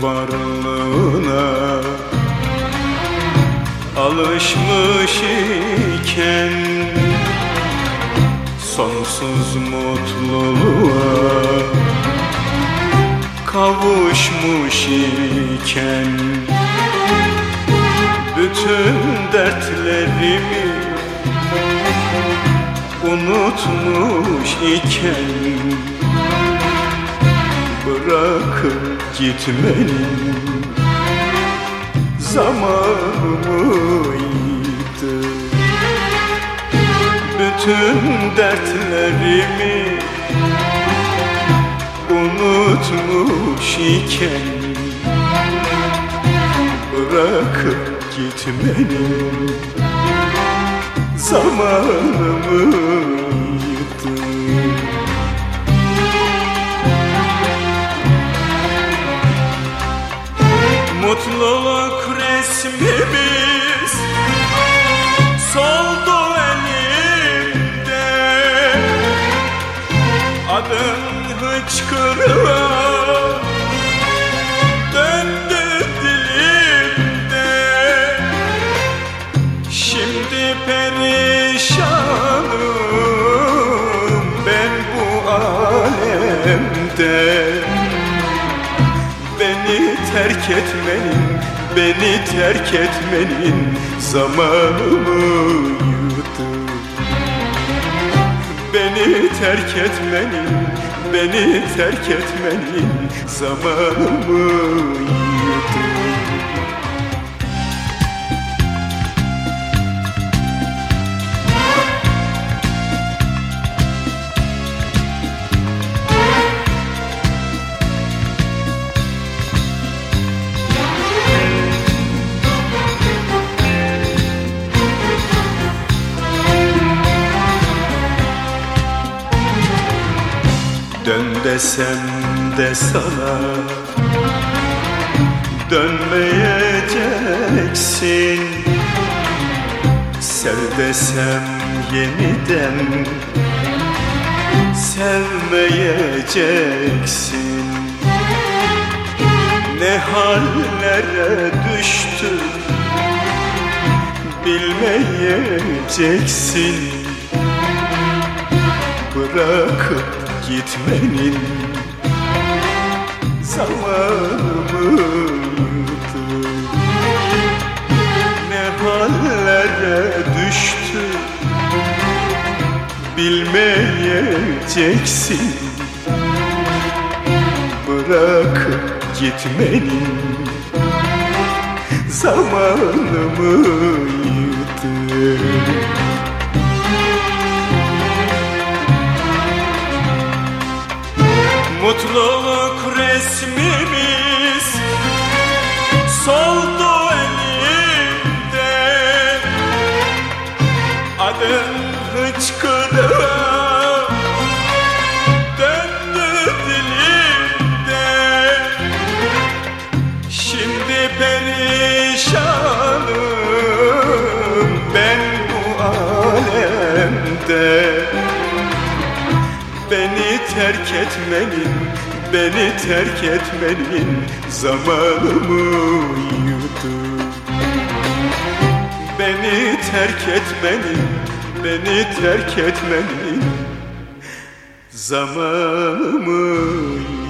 varlığına. Alışmış iken Sonsuz mutluluğa Kavuşmuş iken Bütün dertlerimi Unutmuş iken Bırakıp gitmenin zamanı mıydı Bütün dertlerimi unutmuş iken Bırakıp gitmenin zamanı mıydı Mutluluk resmimiz soldu elimde. Adın hıçkırığa döndü dilimde. Şimdi perişanım ben bu alemde terk etmenin, beni terk etmenin zamanı mıydı? Beni terk etmenin, beni terk etmenin zamanı mıydı? Dön desem de sana. Dönmeyeceksin. Sev desem yeniden. Sevmeyeceksin. Ne hallere düştü Bilmeyeceksin Bırakıp gitmenin zamanı mıydı? Ne hallere düştü bilmeyeceksin Bırakıp gitmenin zamanı mıydı? Terk etmenin, beni terk etmenin zamanı mıydı? Beni terk etmenin, beni terk etmenin zamanı mıydı?